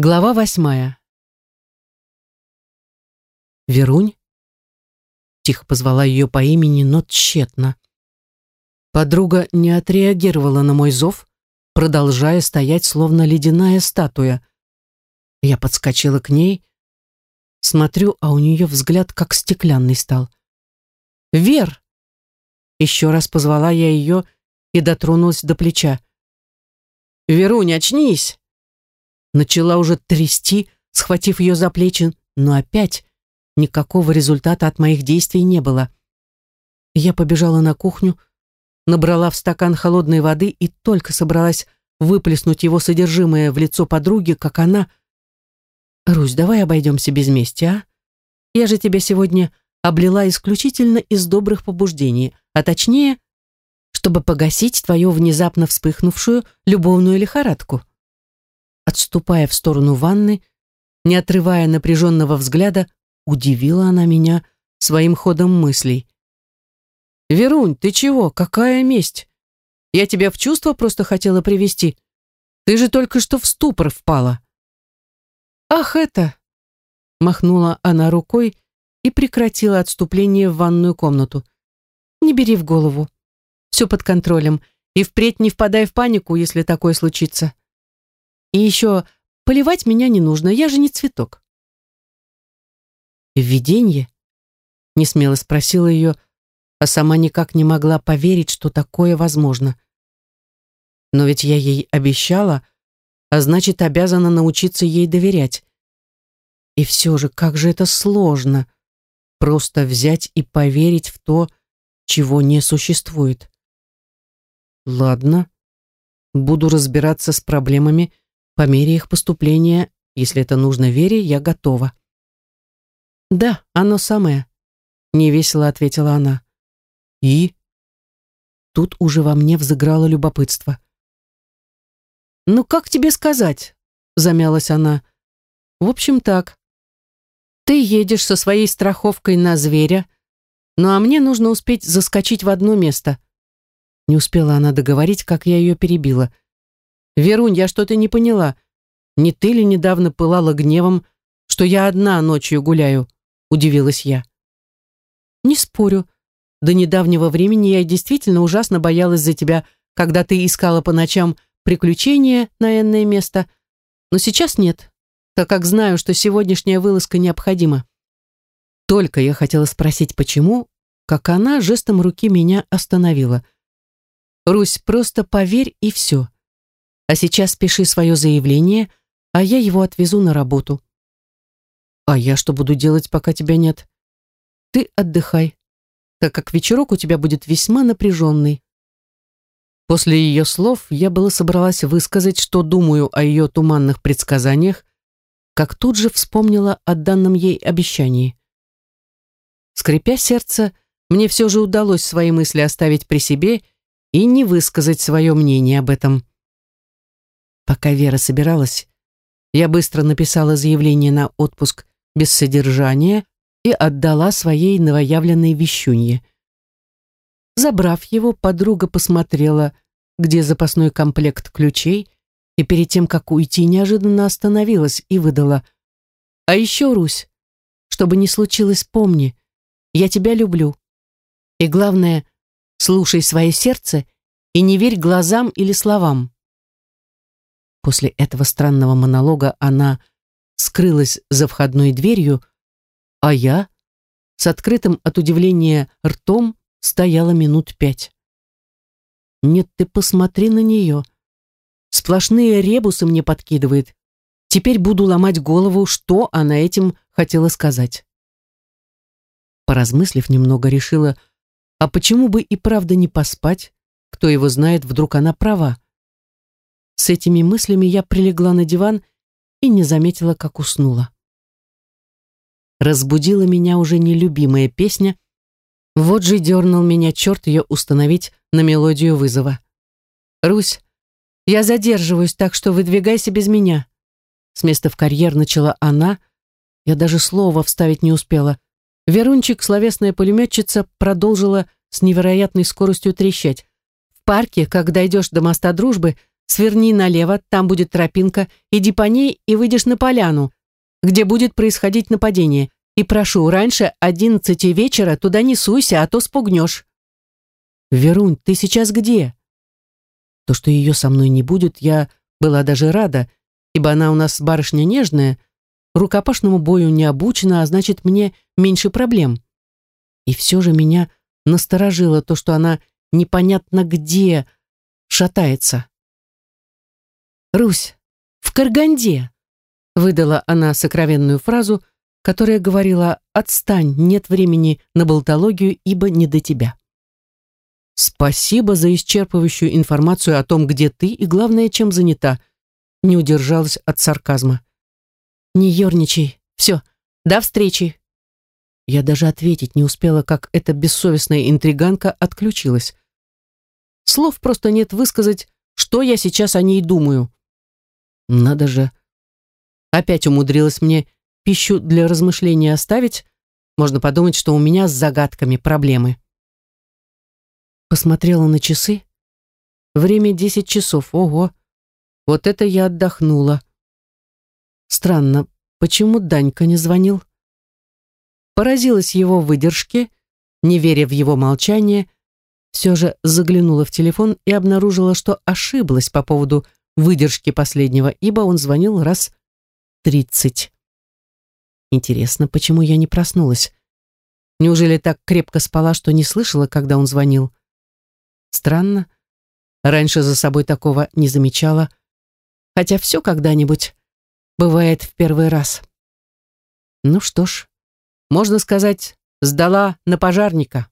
Глава восьмая. «Верунь?» Тихо позвала ее по имени, но тщетно. Подруга не отреагировала на мой зов, продолжая стоять, словно ледяная статуя. Я подскочила к ней, смотрю, а у нее взгляд как стеклянный стал. «Вер!» Еще раз позвала я ее и дотронулась до плеча. «Верунь, очнись!» Начала уже трясти, схватив ее за плечи, но опять никакого результата от моих действий не было. Я побежала на кухню, набрала в стакан холодной воды и только собралась выплеснуть его содержимое в лицо подруги, как она... «Русь, давай обойдемся без мести, а? Я же тебя сегодня облила исключительно из добрых побуждений, а точнее, чтобы погасить твою внезапно вспыхнувшую любовную лихорадку». Отступая в сторону ванны, не отрывая напряженного взгляда, удивила она меня своим ходом мыслей. «Верунь, ты чего? Какая месть? Я тебя в чувство просто хотела привести. Ты же только что в ступор впала». «Ах, это!» Махнула она рукой и прекратила отступление в ванную комнату. «Не бери в голову. Все под контролем. И впредь не впадай в панику, если такое случится. И еще поливать меня не нужно, я же не цветок. «Виденье?» — несмело спросила ее, а сама никак не могла поверить, что такое возможно. Но ведь я ей обещала, а значит, обязана научиться ей доверять. И все же, как же это сложно — просто взять и поверить в то, чего не существует. Ладно, буду разбираться с проблемами, по мере их поступления, если это нужно Вере, я готова. Да, оно самое, невесело ответила она. И? Тут уже во мне взыграло любопытство. «Ну, как тебе сказать?» — замялась она. «В общем, так. Ты едешь со своей страховкой на зверя, ну а мне нужно успеть заскочить в одно место». Не успела она договорить, как я ее перебила — «Верунь, я что-то не поняла. Не ты ли недавно пылала гневом, что я одна ночью гуляю?» — удивилась я. «Не спорю. До недавнего времени я действительно ужасно боялась за тебя, когда ты искала по ночам приключения на энное место. Но сейчас нет, так как знаю, что сегодняшняя вылазка необходима. Только я хотела спросить, почему, как она жестом руки меня остановила. «Русь, просто поверь и все. А сейчас пиши свое заявление, а я его отвезу на работу. А я что буду делать, пока тебя нет? Ты отдыхай, так как вечерок у тебя будет весьма напряженный. После ее слов я была собралась высказать, что думаю о ее туманных предсказаниях, как тут же вспомнила о данном ей обещании. Скрипя сердце, мне все же удалось свои мысли оставить при себе и не высказать свое мнение об этом. Пока Вера собиралась, я быстро написала заявление на отпуск без содержания и отдала своей новоявленной вещунье. Забрав его, подруга посмотрела, где запасной комплект ключей, и перед тем, как уйти, неожиданно остановилась и выдала. «А еще, Русь, чтобы не случилось, помни, я тебя люблю. И главное, слушай свое сердце и не верь глазам или словам». После этого странного монолога она скрылась за входной дверью, а я с открытым от удивления ртом стояла минут пять. Нет, ты посмотри на нее. Сплошные ребусы мне подкидывает. Теперь буду ломать голову, что она этим хотела сказать. Поразмыслив немного, решила, а почему бы и правда не поспать? Кто его знает, вдруг она права. С этими мыслями я прилегла на диван и не заметила, как уснула. Разбудила меня уже нелюбимая песня. Вот же дернул меня черт ее установить на мелодию вызова. «Русь, я задерживаюсь, так что выдвигайся без меня». С места в карьер начала она. Я даже слова вставить не успела. Верунчик, словесная пулеметчица, продолжила с невероятной скоростью трещать. В парке, когда идешь до моста дружбы, Сверни налево, там будет тропинка, иди по ней и выйдешь на поляну, где будет происходить нападение. И прошу, раньше одиннадцати вечера туда не суйся, а то спугнешь. Верунь, ты сейчас где? То, что ее со мной не будет, я была даже рада, ибо она у нас барышня нежная, рукопашному бою не обучена, а значит, мне меньше проблем. И все же меня насторожило то, что она непонятно где шатается. «Русь, в Карганде!» выдала она сокровенную фразу, которая говорила «Отстань, нет времени на болтологию, ибо не до тебя». «Спасибо за исчерпывающую информацию о том, где ты и, главное, чем занята», не удержалась от сарказма. «Не ерничай. Все, до встречи». Я даже ответить не успела, как эта бессовестная интриганка отключилась. Слов просто нет высказать, что я сейчас о ней думаю. Надо же. Опять умудрилась мне пищу для размышления оставить. Можно подумать, что у меня с загадками проблемы. Посмотрела на часы. Время десять часов. Ого. Вот это я отдохнула. Странно, почему Данька не звонил? Поразилась его выдержке, не веря в его молчание, все же заглянула в телефон и обнаружила, что ошиблась по поводу выдержки последнего, ибо он звонил раз тридцать. Интересно, почему я не проснулась? Неужели так крепко спала, что не слышала, когда он звонил? Странно. Раньше за собой такого не замечала. Хотя все когда-нибудь бывает в первый раз. Ну что ж, можно сказать, сдала на пожарника.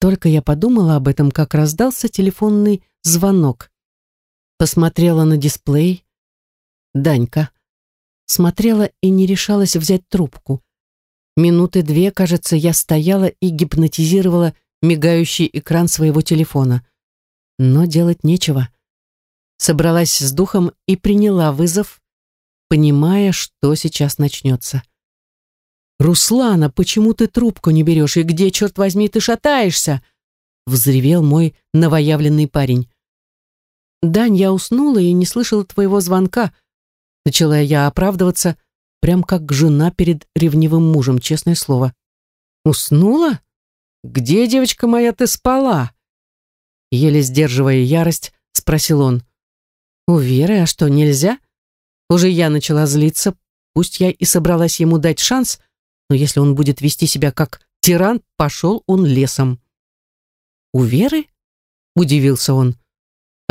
Только я подумала об этом, как раздался телефонный звонок. Посмотрела на дисплей. Данька. Смотрела и не решалась взять трубку. Минуты две, кажется, я стояла и гипнотизировала мигающий экран своего телефона. Но делать нечего. Собралась с духом и приняла вызов, понимая, что сейчас начнется. «Руслана, почему ты трубку не берешь? И где, черт возьми, ты шатаешься?» Взревел мой новоявленный парень. «Дань, я уснула и не слышала твоего звонка», начала я оправдываться, прям как жена перед ревнивым мужем, честное слово. «Уснула? Где, девочка моя, ты спала?» Еле сдерживая ярость, спросил он. «У Веры, а что, нельзя?» Уже я начала злиться, пусть я и собралась ему дать шанс, но если он будет вести себя как тиран, пошел он лесом. «У Веры?» — удивился он.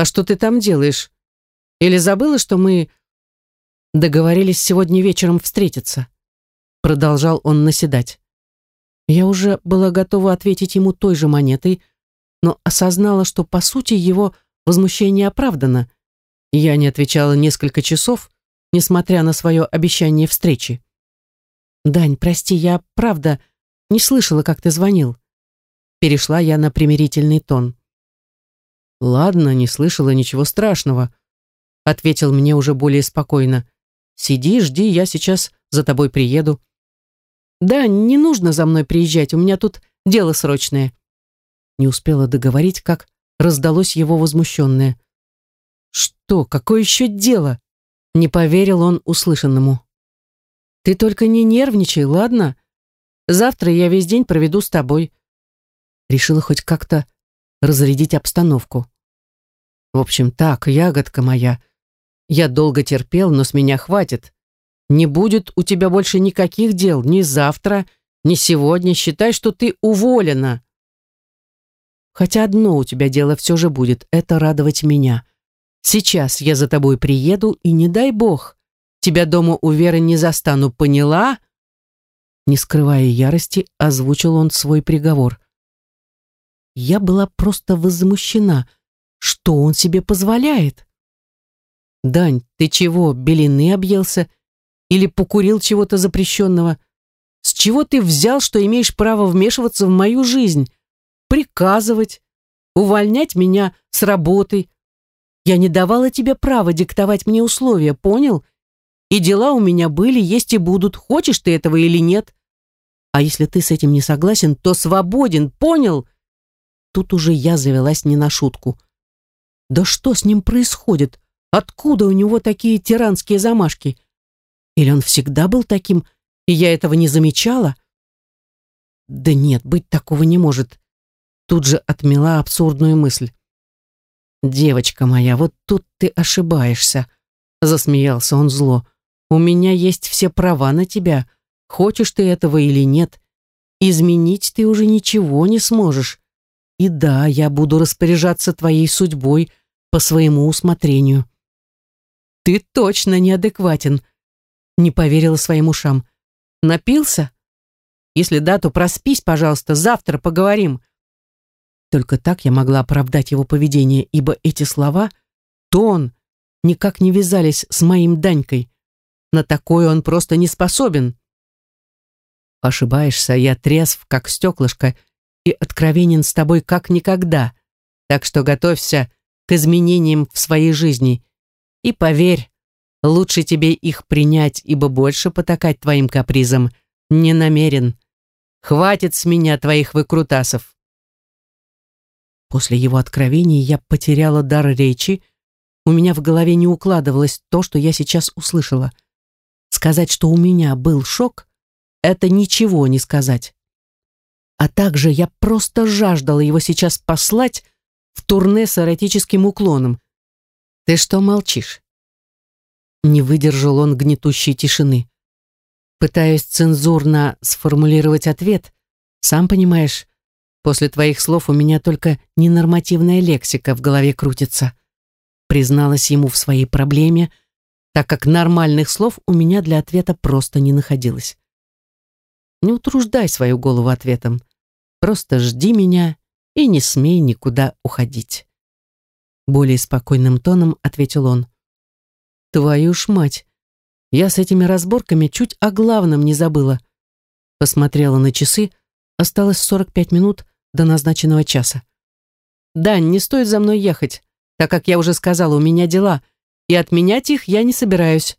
«А что ты там делаешь? Или забыла, что мы договорились сегодня вечером встретиться?» Продолжал он наседать. Я уже была готова ответить ему той же монетой, но осознала, что, по сути, его возмущение оправдано. Я не отвечала несколько часов, несмотря на свое обещание встречи. «Дань, прости, я, правда, не слышала, как ты звонил». Перешла я на примирительный тон. «Ладно, не слышала, ничего страшного», ответил мне уже более спокойно. «Сиди, жди, я сейчас за тобой приеду». «Да, не нужно за мной приезжать, у меня тут дело срочное». Не успела договорить, как раздалось его возмущенное. «Что? Какое еще дело?» Не поверил он услышанному. Ты только не нервничай, ладно? Завтра я весь день проведу с тобой. Решила хоть как-то разрядить обстановку. В общем, так, ягодка моя. Я долго терпел, но с меня хватит. Не будет у тебя больше никаких дел ни завтра, ни сегодня. Считай, что ты уволена. Хотя одно у тебя дело все же будет — это радовать меня. Сейчас я за тобой приеду, и не дай бог, Тебя дома у Веры не застану, поняла?» Не скрывая ярости, озвучил он свой приговор. Я была просто возмущена. Что он себе позволяет? «Дань, ты чего, белины объелся? Или покурил чего-то запрещенного? С чего ты взял, что имеешь право вмешиваться в мою жизнь? Приказывать? Увольнять меня с работы? Я не давала тебе права диктовать мне условия, понял? И дела у меня были, есть и будут, хочешь ты этого или нет. А если ты с этим не согласен, то свободен, понял? Тут уже я завелась не на шутку. Да что с ним происходит? Откуда у него такие тиранские замашки? Или он всегда был таким, и я этого не замечала? Да нет, быть такого не может. Тут же отмела абсурдную мысль. «Девочка моя, вот тут ты ошибаешься», — засмеялся он зло. «У меня есть все права на тебя, хочешь ты этого или нет. Изменить ты уже ничего не сможешь. И да, я буду распоряжаться твоей судьбой по своему усмотрению». «Ты точно неадекватен», — не поверила своим ушам. «Напился? Если да, то проспись, пожалуйста, завтра поговорим». Только так я могла оправдать его поведение, ибо эти слова, тон, никак не вязались с моим Данькой. На такое он просто не способен. Ошибаешься, я трезв, как стеклышко, и откровенен с тобой как никогда. Так что готовься к изменениям в своей жизни. И поверь, лучше тебе их принять, ибо больше потакать твоим капризам не намерен. Хватит с меня твоих выкрутасов. После его откровений я потеряла дар речи, у меня в голове не укладывалось то, что я сейчас услышала. Сказать, что у меня был шок, это ничего не сказать. А также я просто жаждала его сейчас послать в турне с эротическим уклоном. «Ты что молчишь?» Не выдержал он гнетущей тишины. Пытаюсь цензурно сформулировать ответ. Сам понимаешь, После твоих слов у меня только ненормативная лексика в голове крутится. Призналась ему в своей проблеме, так как нормальных слов у меня для ответа просто не находилось. Не утруждай свою голову ответом. Просто жди меня и не смей никуда уходить. Более спокойным тоном ответил он. Твою ж мать! Я с этими разборками чуть о главном не забыла. Посмотрела на часы, осталось 45 минут, до назначенного часа. «Дань, не стоит за мной ехать, так как я уже сказала, у меня дела, и отменять их я не собираюсь.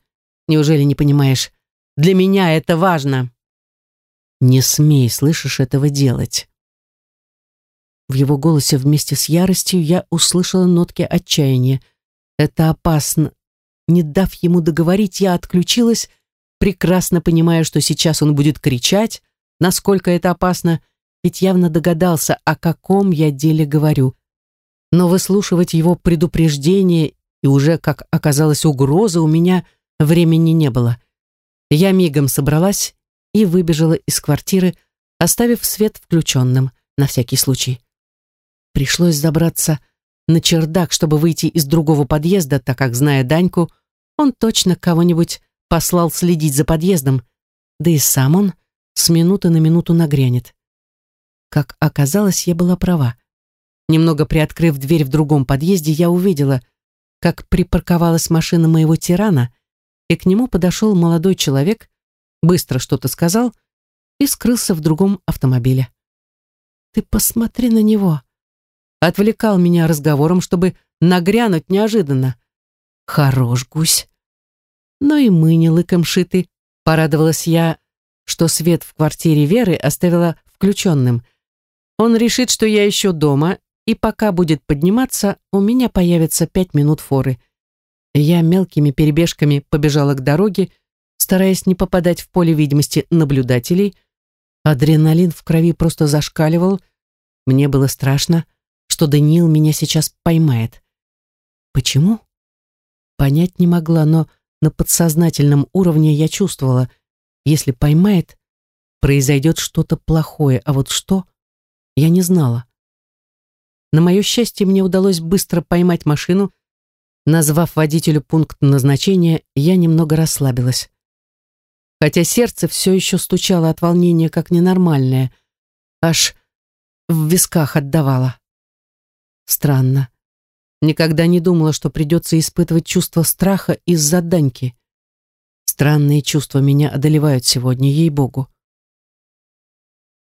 Неужели не понимаешь? Для меня это важно». «Не смей, слышишь, этого делать». В его голосе вместе с яростью я услышала нотки отчаяния. Это опасно. Не дав ему договорить, я отключилась, прекрасно понимая, что сейчас он будет кричать, насколько это опасно, ведь явно догадался, о каком я деле говорю. Но выслушивать его предупреждение и уже, как оказалось, угроза у меня времени не было. Я мигом собралась и выбежала из квартиры, оставив свет включенным на всякий случай. Пришлось забраться на чердак, чтобы выйти из другого подъезда, так как, зная Даньку, он точно кого-нибудь послал следить за подъездом, да и сам он с минуты на минуту нагрянет. Как оказалось, я была права. Немного приоткрыв дверь в другом подъезде, я увидела, как припарковалась машина моего тирана, и к нему подошел молодой человек, быстро что-то сказал и скрылся в другом автомобиле. «Ты посмотри на него!» Отвлекал меня разговором, чтобы нагрянуть неожиданно. «Хорош гусь!» Но и мы не лыком шиты. Порадовалась я, что свет в квартире Веры оставила включенным, он решит, что я еще дома, и пока будет подниматься, у меня появится пять минут форы. Я мелкими перебежками побежала к дороге, стараясь не попадать в поле видимости наблюдателей. Адреналин в крови просто зашкаливал. Мне было страшно, что Даниил меня сейчас поймает. Почему? Понять не могла, но на подсознательном уровне я чувствовала, если поймает, произойдет что-то плохое, а вот что — я не знала. На мое счастье, мне удалось быстро поймать машину. Назвав водителю пункт назначения, я немного расслабилась. Хотя сердце все еще стучало от волнения как ненормальное, аж в висках отдавало. Странно. Никогда не думала, что придется испытывать чувство страха из-за Даньки. Странные чувства меня одолевают сегодня, ей-богу.